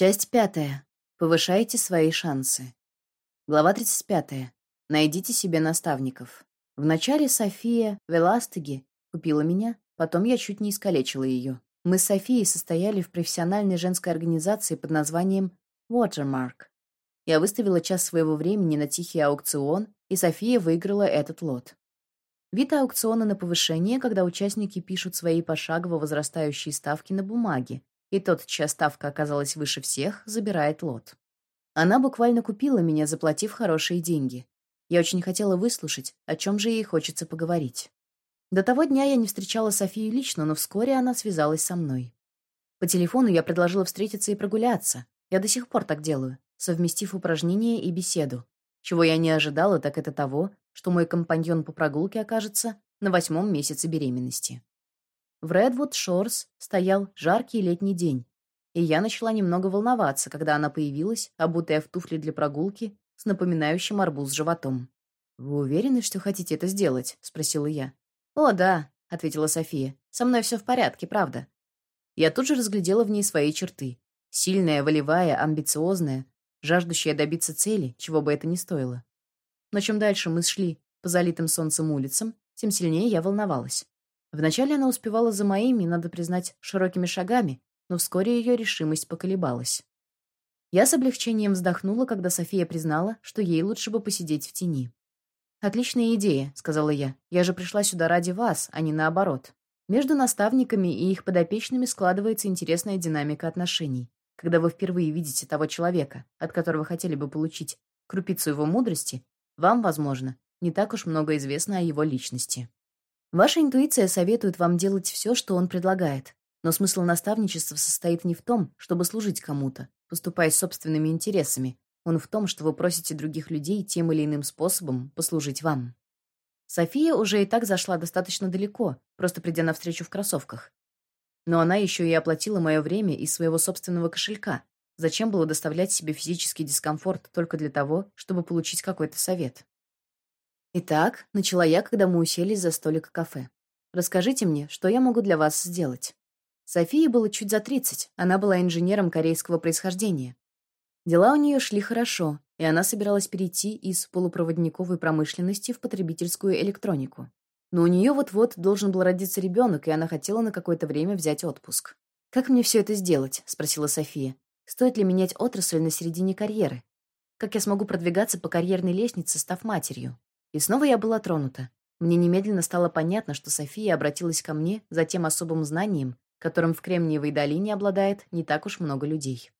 Часть пятая. Повышайте свои шансы. Глава 35. Найдите себе наставников. Вначале София Веластеги купила меня, потом я чуть не искалечила ее. Мы с Софией состояли в профессиональной женской организации под названием Watermark. Я выставила час своего времени на тихий аукцион, и София выиграла этот лот. Вид аукциона на повышение, когда участники пишут свои пошагово возрастающие ставки на бумаге, и тот, чья ставка оказалась выше всех, забирает лот. Она буквально купила меня, заплатив хорошие деньги. Я очень хотела выслушать, о чем же ей хочется поговорить. До того дня я не встречала Софию лично, но вскоре она связалась со мной. По телефону я предложила встретиться и прогуляться. Я до сих пор так делаю, совместив упражнение и беседу. Чего я не ожидала, так это того, что мой компаньон по прогулке окажется на восьмом месяце беременности. В Редвуд Шорс стоял жаркий летний день, и я начала немного волноваться, когда она появилась, обутая в туфли для прогулки, с напоминающим арбуз животом. «Вы уверены, что хотите это сделать?» — спросила я. «О, да», — ответила София. «Со мной все в порядке, правда». Я тут же разглядела в ней свои черты. Сильная, волевая, амбициозная, жаждущая добиться цели, чего бы это ни стоило. Но чем дальше мы шли по залитым солнцем улицам, тем сильнее я волновалась. Вначале она успевала за моими, надо признать, широкими шагами, но вскоре ее решимость поколебалась. Я с облегчением вздохнула, когда София признала, что ей лучше бы посидеть в тени. «Отличная идея», — сказала я. «Я же пришла сюда ради вас, а не наоборот». Между наставниками и их подопечными складывается интересная динамика отношений. Когда вы впервые видите того человека, от которого хотели бы получить крупицу его мудрости, вам, возможно, не так уж много известно о его личности. Ваша интуиция советует вам делать все, что он предлагает. Но смысл наставничества состоит не в том, чтобы служить кому-то, поступая собственными интересами. Он в том, что вы просите других людей тем или иным способом послужить вам. София уже и так зашла достаточно далеко, просто придя навстречу в кроссовках. Но она еще и оплатила мое время из своего собственного кошелька. Зачем было доставлять себе физический дискомфорт только для того, чтобы получить какой-то совет? Итак, начала я, когда мы уселись за столик кафе. Расскажите мне, что я могу для вас сделать? Софии было чуть за 30, она была инженером корейского происхождения. Дела у нее шли хорошо, и она собиралась перейти из полупроводниковой промышленности в потребительскую электронику. Но у нее вот-вот должен был родиться ребенок, и она хотела на какое-то время взять отпуск. «Как мне все это сделать?» — спросила София. «Стоит ли менять отрасль на середине карьеры? Как я смогу продвигаться по карьерной лестнице, став матерью?» И снова я была тронута. Мне немедленно стало понятно, что София обратилась ко мне за тем особым знанием, которым в Кремниевой долине обладает не так уж много людей.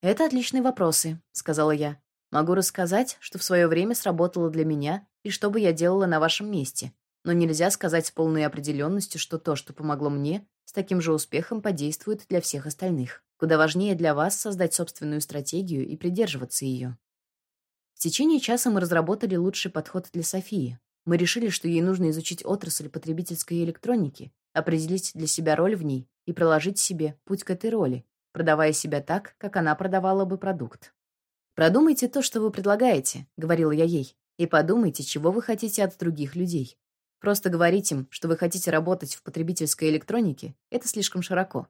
«Это отличные вопросы», — сказала я. «Могу рассказать, что в свое время сработало для меня и что бы я делала на вашем месте, но нельзя сказать с полной определенностью, что то, что помогло мне, с таким же успехом подействует для всех остальных. Куда важнее для вас создать собственную стратегию и придерживаться ее. В течение часа мы разработали лучший подход для Софии. Мы решили, что ей нужно изучить отрасль потребительской электроники, определить для себя роль в ней и проложить себе путь к этой роли, продавая себя так, как она продавала бы продукт. «Продумайте то, что вы предлагаете», — говорила я ей, «и подумайте, чего вы хотите от других людей. Просто говорить им, что вы хотите работать в потребительской электронике, это слишком широко.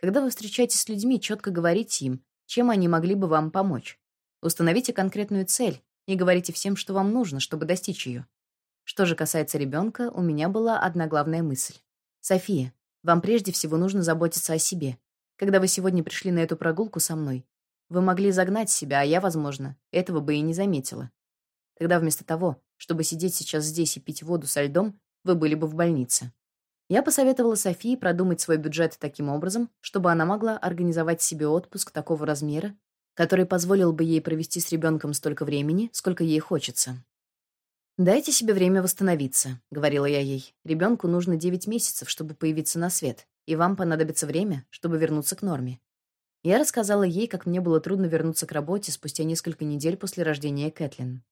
Когда вы встречаетесь с людьми, четко говорите им, чем они могли бы вам помочь. Установите конкретную цель и говорите всем, что вам нужно, чтобы достичь ее. Что же касается ребенка, у меня была одна главная мысль. София, вам прежде всего нужно заботиться о себе. Когда вы сегодня пришли на эту прогулку со мной, вы могли загнать себя, а я, возможно, этого бы и не заметила. Тогда вместо того, чтобы сидеть сейчас здесь и пить воду со льдом, вы были бы в больнице. Я посоветовала Софии продумать свой бюджет таким образом, чтобы она могла организовать себе отпуск такого размера, который позволил бы ей провести с ребенком столько времени, сколько ей хочется. «Дайте себе время восстановиться», — говорила я ей. «Ребенку нужно 9 месяцев, чтобы появиться на свет, и вам понадобится время, чтобы вернуться к норме». Я рассказала ей, как мне было трудно вернуться к работе спустя несколько недель после рождения Кэтлин.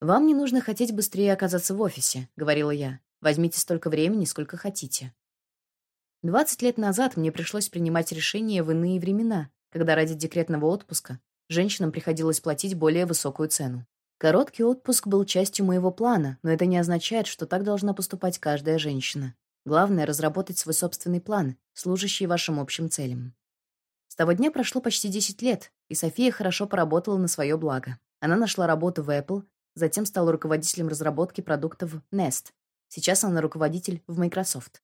«Вам не нужно хотеть быстрее оказаться в офисе», — говорила я. «Возьмите столько времени, сколько хотите». 20 лет назад мне пришлось принимать решения в иные времена, когда ради декретного отпуска женщинам приходилось платить более высокую цену. Короткий отпуск был частью моего плана, но это не означает, что так должна поступать каждая женщина. Главное — разработать свой собственный план, служащий вашим общим целям. С того дня прошло почти 10 лет, и София хорошо поработала на свое благо. Она нашла работу в Apple, затем стала руководителем разработки продуктов Nest. Сейчас она руководитель в Microsoft.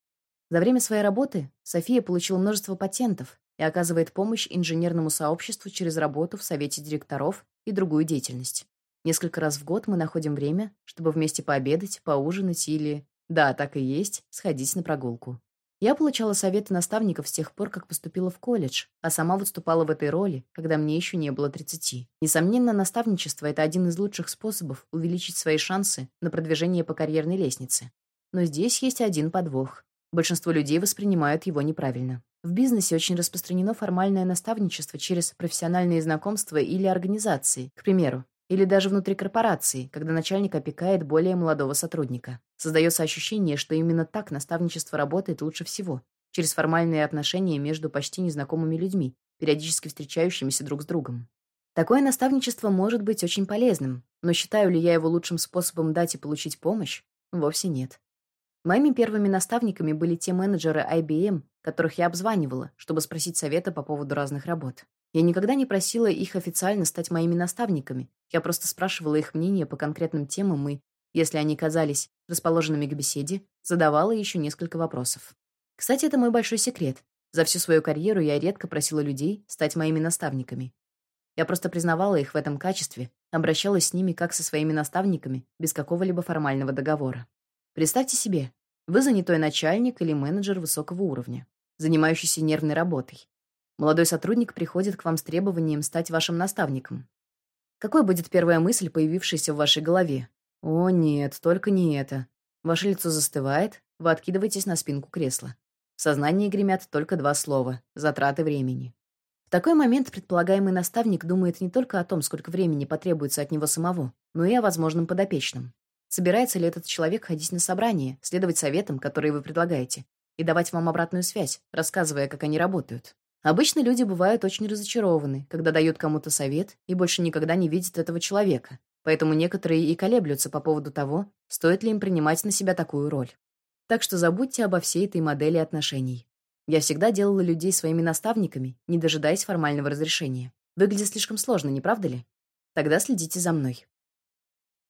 За время своей работы София получила множество патентов и оказывает помощь инженерному сообществу через работу в совете директоров и другую деятельность. Несколько раз в год мы находим время, чтобы вместе пообедать, поужинать или, да, так и есть, сходить на прогулку. Я получала советы наставников с тех пор, как поступила в колледж, а сама выступала в этой роли, когда мне еще не было 30. Несомненно, наставничество — это один из лучших способов увеличить свои шансы на продвижение по карьерной лестнице. Но здесь есть один подвох. Большинство людей воспринимают его неправильно. В бизнесе очень распространено формальное наставничество через профессиональные знакомства или организации, к примеру, или даже внутри корпорации, когда начальник опекает более молодого сотрудника. Создается ощущение, что именно так наставничество работает лучше всего, через формальные отношения между почти незнакомыми людьми, периодически встречающимися друг с другом. Такое наставничество может быть очень полезным, но считаю ли я его лучшим способом дать и получить помощь? Вовсе нет. Моими первыми наставниками были те менеджеры IBM, которых я обзванивала, чтобы спросить совета по поводу разных работ. Я никогда не просила их официально стать моими наставниками. Я просто спрашивала их мнение по конкретным темам и, если они казались расположенными к беседе, задавала еще несколько вопросов. Кстати, это мой большой секрет. За всю свою карьеру я редко просила людей стать моими наставниками. Я просто признавала их в этом качестве, обращалась с ними как со своими наставниками, без какого-либо формального договора. Представьте себе, вы занятой начальник или менеджер высокого уровня, занимающийся нервной работой. Молодой сотрудник приходит к вам с требованием стать вашим наставником. Какой будет первая мысль, появившаяся в вашей голове? О, нет, только не это. Ваше лицо застывает, вы откидываетесь на спинку кресла. В сознании гремят только два слова — затраты времени. В такой момент предполагаемый наставник думает не только о том, сколько времени потребуется от него самого, но и о возможном подопечном. Собирается ли этот человек ходить на собрания, следовать советам, которые вы предлагаете, и давать вам обратную связь, рассказывая, как они работают? Обычно люди бывают очень разочарованы, когда дают кому-то совет и больше никогда не видят этого человека. Поэтому некоторые и колеблются по поводу того, стоит ли им принимать на себя такую роль. Так что забудьте обо всей этой модели отношений. Я всегда делала людей своими наставниками, не дожидаясь формального разрешения. Выглядит слишком сложно, не правда ли? Тогда следите за мной.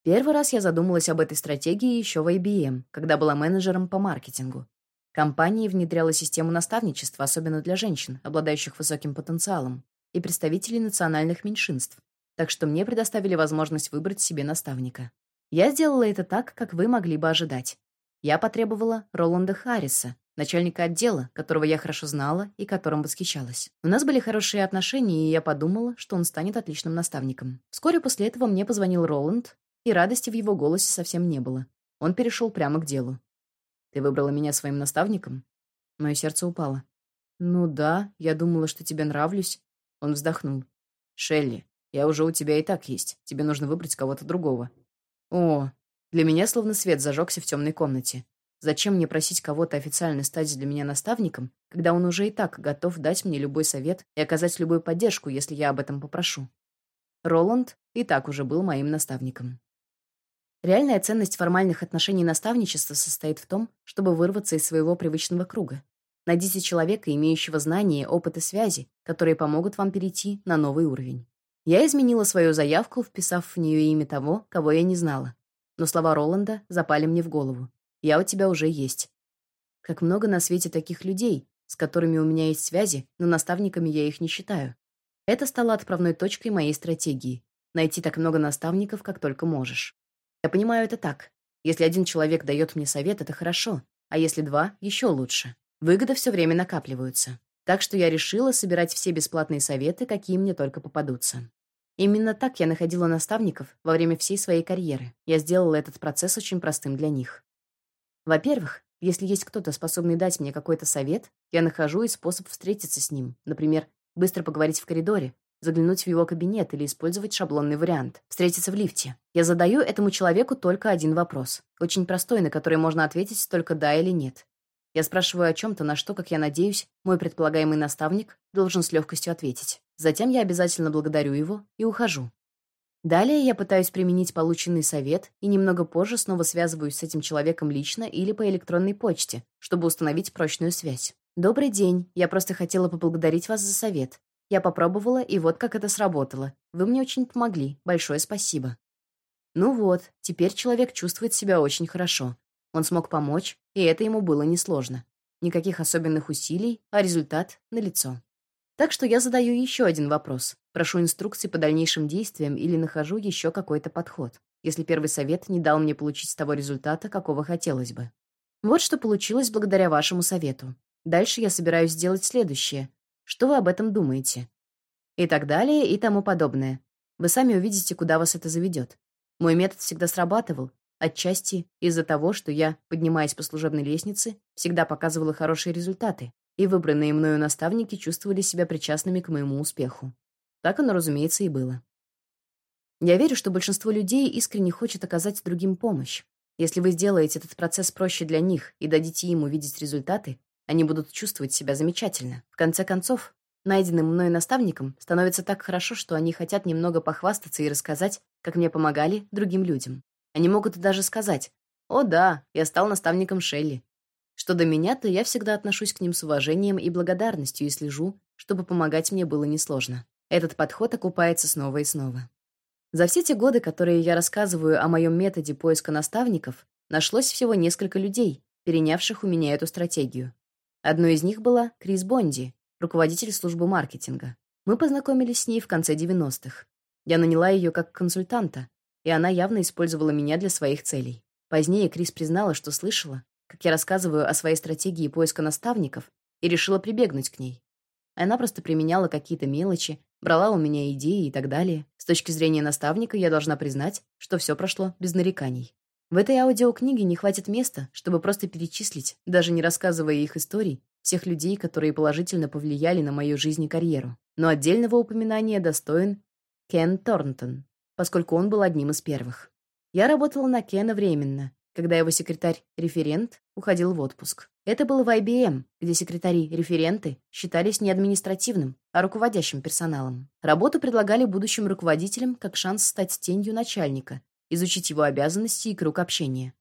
Первый раз я задумалась об этой стратегии еще в IBM, когда была менеджером по маркетингу. Компания внедряла систему наставничества, особенно для женщин, обладающих высоким потенциалом, и представителей национальных меньшинств. Так что мне предоставили возможность выбрать себе наставника. Я сделала это так, как вы могли бы ожидать. Я потребовала Роланда Харриса, начальника отдела, которого я хорошо знала и которым восхищалась. У нас были хорошие отношения, и я подумала, что он станет отличным наставником. Вскоре после этого мне позвонил Роланд, и радости в его голосе совсем не было. Он перешел прямо к делу. Ты выбрала меня своим наставником? Мое сердце упало. Ну да, я думала, что тебе нравлюсь. Он вздохнул. Шелли, я уже у тебя и так есть. Тебе нужно выбрать кого-то другого. О, для меня словно свет зажегся в темной комнате. Зачем мне просить кого-то официально стать для меня наставником, когда он уже и так готов дать мне любой совет и оказать любую поддержку, если я об этом попрошу? Роланд и так уже был моим наставником. Реальная ценность формальных отношений наставничества состоит в том, чтобы вырваться из своего привычного круга. Найдите человека, имеющего знания, опыт и связи, которые помогут вам перейти на новый уровень. Я изменила свою заявку, вписав в нее имя того, кого я не знала. Но слова Роланда запали мне в голову. «Я у тебя уже есть». Как много на свете таких людей, с которыми у меня есть связи, но наставниками я их не считаю. Это стало отправной точкой моей стратегии — найти так много наставников, как только можешь. Я понимаю это так. Если один человек дает мне совет, это хорошо, а если два — еще лучше. Выгоды все время накапливаются. Так что я решила собирать все бесплатные советы, какие мне только попадутся. Именно так я находила наставников во время всей своей карьеры. Я сделала этот процесс очень простым для них. Во-первых, если есть кто-то, способный дать мне какой-то совет, я нахожу и способ встретиться с ним. Например, быстро поговорить в коридоре, заглянуть в его кабинет или использовать шаблонный вариант. Встретиться в лифте. Я задаю этому человеку только один вопрос. Очень простой, на который можно ответить только «да» или «нет». Я спрашиваю о чем-то, на что, как я надеюсь, мой предполагаемый наставник должен с легкостью ответить. Затем я обязательно благодарю его и ухожу. Далее я пытаюсь применить полученный совет и немного позже снова связываюсь с этим человеком лично или по электронной почте, чтобы установить прочную связь. «Добрый день. Я просто хотела поблагодарить вас за совет. Я попробовала, и вот как это сработало. Вы мне очень помогли. Большое спасибо». Ну вот, теперь человек чувствует себя очень хорошо. Он смог помочь, и это ему было несложно. Никаких особенных усилий, а результат налицо. Так что я задаю еще один вопрос. Прошу инструкции по дальнейшим действиям или нахожу еще какой-то подход, если первый совет не дал мне получить того результата, какого хотелось бы. Вот что получилось благодаря вашему совету. Дальше я собираюсь сделать следующее. Что вы об этом думаете? И так далее, и тому подобное. Вы сами увидите, куда вас это заведет. Мой метод всегда срабатывал, отчасти из-за того, что я, поднимаясь по служебной лестнице, всегда показывала хорошие результаты, и выбранные мною наставники чувствовали себя причастными к моему успеху. Так оно, разумеется, и было. Я верю, что большинство людей искренне хочет оказать другим помощь. Если вы сделаете этот процесс проще для них и дадите им увидеть результаты, они будут чувствовать себя замечательно. В конце концов, найденным мной наставникам становится так хорошо, что они хотят немного похвастаться и рассказать, как мне помогали другим людям. Они могут даже сказать «О да, я стал наставником Шелли». Что до меня, то я всегда отношусь к ним с уважением и благодарностью и слежу, чтобы помогать мне было несложно. Этот подход окупается снова и снова. За все те годы, которые я рассказываю о моем методе поиска наставников, нашлось всего несколько людей, перенявших у меня эту стратегию. Одной из них была Крис Бонди, руководитель службы маркетинга. Мы познакомились с ней в конце 90-х. Я наняла ее как консультанта, и она явно использовала меня для своих целей. Позднее Крис признала, что слышала, как я рассказываю о своей стратегии поиска наставников, и решила прибегнуть к ней. Она просто применяла какие-то мелочи, брала у меня идеи и так далее. С точки зрения наставника я должна признать, что все прошло без нареканий. В этой аудиокниге не хватит места, чтобы просто перечислить, даже не рассказывая их историй, всех людей, которые положительно повлияли на мою жизнь и карьеру. Но отдельного упоминания достоин Кен Торнтон, поскольку он был одним из первых. Я работала на Кена временно, когда его секретарь-референт уходил в отпуск. Это было в IBM, где секретари-референты считались не административным, а руководящим персоналом. Работу предлагали будущим руководителям как шанс стать тенью начальника изучить его обязанности и круг общения.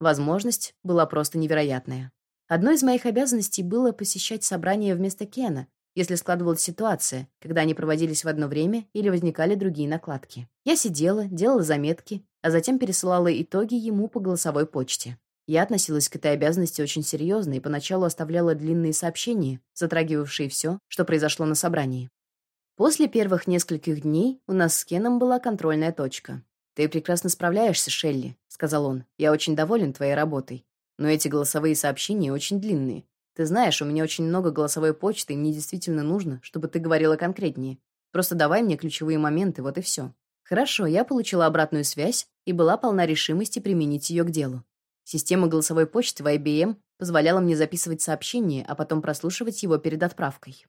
Возможность была просто невероятная. Одной из моих обязанностей было посещать собрания вместо Кена, если складывалась ситуация, когда они проводились в одно время или возникали другие накладки. Я сидела, делала заметки, а затем пересылала итоги ему по голосовой почте. Я относилась к этой обязанности очень серьезно и поначалу оставляла длинные сообщения, затрагивавшие все, что произошло на собрании. После первых нескольких дней у нас с Кеном была контрольная точка. «Ты прекрасно справляешься, Шелли», — сказал он. «Я очень доволен твоей работой. Но эти голосовые сообщения очень длинные. Ты знаешь, у меня очень много голосовой почты, и мне действительно нужно, чтобы ты говорила конкретнее. Просто давай мне ключевые моменты, вот и все». Хорошо, я получила обратную связь и была полна решимости применить ее к делу. Система голосовой почты в IBM позволяла мне записывать сообщение, а потом прослушивать его перед отправкой.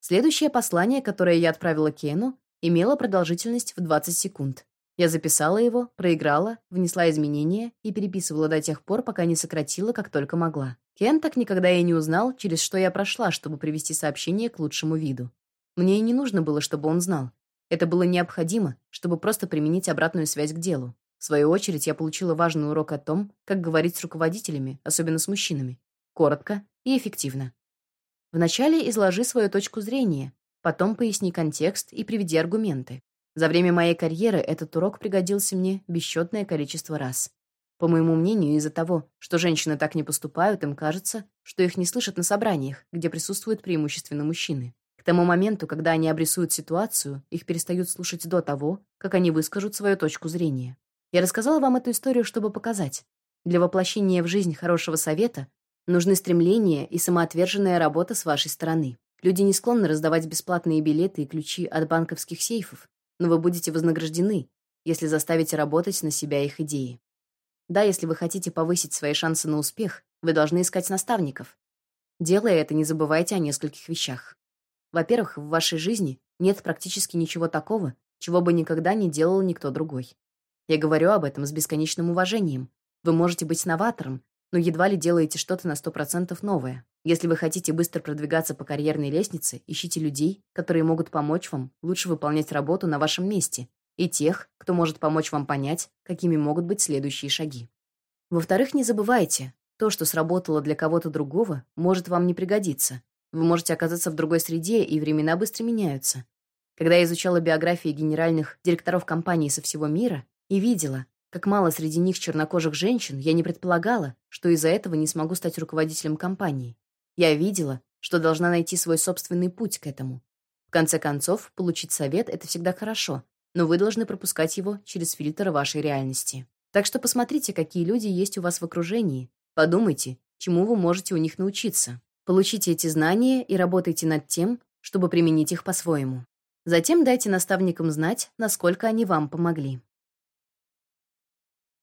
Следующее послание, которое я отправила Кену, имело продолжительность в 20 секунд. Я записала его, проиграла, внесла изменения и переписывала до тех пор, пока не сократила, как только могла. Кен так никогда и не узнал, через что я прошла, чтобы привести сообщение к лучшему виду. Мне и не нужно было, чтобы он знал. Это было необходимо, чтобы просто применить обратную связь к делу. В свою очередь, я получила важный урок о том, как говорить с руководителями, особенно с мужчинами. Коротко и эффективно. Вначале изложи свою точку зрения, потом поясни контекст и приведи аргументы. За время моей карьеры этот урок пригодился мне бесчетное количество раз. По моему мнению, из-за того, что женщины так не поступают, им кажется, что их не слышат на собраниях, где присутствуют преимущественно мужчины. К тому моменту, когда они обрисуют ситуацию, их перестают слушать до того, как они выскажут свою точку зрения. Я рассказала вам эту историю, чтобы показать. Для воплощения в жизнь хорошего совета нужны стремление и самоотверженная работа с вашей стороны. Люди не склонны раздавать бесплатные билеты и ключи от банковских сейфов, но вы будете вознаграждены, если заставите работать на себя их идеи. Да, если вы хотите повысить свои шансы на успех, вы должны искать наставников. Делая это, не забывайте о нескольких вещах. Во-первых, в вашей жизни нет практически ничего такого, чего бы никогда не делал никто другой. Я говорю об этом с бесконечным уважением. Вы можете быть новатором, но едва ли делаете что-то на 100% новое. Если вы хотите быстро продвигаться по карьерной лестнице, ищите людей, которые могут помочь вам лучше выполнять работу на вашем месте, и тех, кто может помочь вам понять, какими могут быть следующие шаги. Во-вторых, не забывайте, То, что сработало для кого-то другого, может вам не пригодиться. Вы можете оказаться в другой среде, и времена быстро меняются. Когда я изучала биографии генеральных директоров компаний со всего мира и видела, как мало среди них чернокожих женщин, я не предполагала, что из-за этого не смогу стать руководителем компании. Я видела, что должна найти свой собственный путь к этому. В конце концов, получить совет — это всегда хорошо, но вы должны пропускать его через фильтр вашей реальности. Так что посмотрите, какие люди есть у вас в окружении. Подумайте, чему вы можете у них научиться. Получите эти знания и работайте над тем, чтобы применить их по-своему. Затем дайте наставникам знать, насколько они вам помогли.